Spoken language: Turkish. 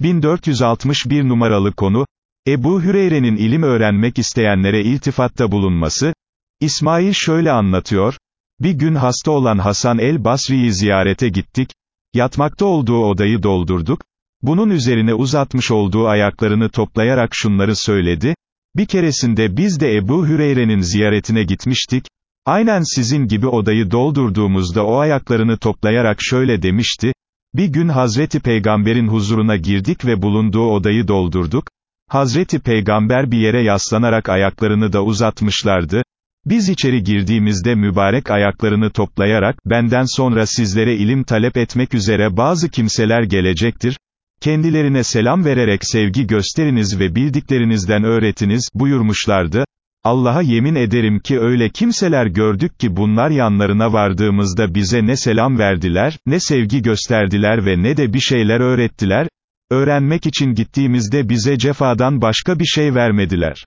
1461 numaralı konu, Ebu Hüreyre'nin ilim öğrenmek isteyenlere iltifatta bulunması, İsmail şöyle anlatıyor, bir gün hasta olan Hasan el-Basri'yi ziyarete gittik, yatmakta olduğu odayı doldurduk, bunun üzerine uzatmış olduğu ayaklarını toplayarak şunları söyledi, bir keresinde biz de Ebu Hüreyre'nin ziyaretine gitmiştik, aynen sizin gibi odayı doldurduğumuzda o ayaklarını toplayarak şöyle demişti, bir gün Hazreti Peygamber'in huzuruna girdik ve bulunduğu odayı doldurduk, Hazreti Peygamber bir yere yaslanarak ayaklarını da uzatmışlardı, biz içeri girdiğimizde mübarek ayaklarını toplayarak, benden sonra sizlere ilim talep etmek üzere bazı kimseler gelecektir, kendilerine selam vererek sevgi gösteriniz ve bildiklerinizden öğretiniz, buyurmuşlardı, Allah'a yemin ederim ki öyle kimseler gördük ki bunlar yanlarına vardığımızda bize ne selam verdiler, ne sevgi gösterdiler ve ne de bir şeyler öğrettiler, öğrenmek için gittiğimizde bize cefadan başka bir şey vermediler.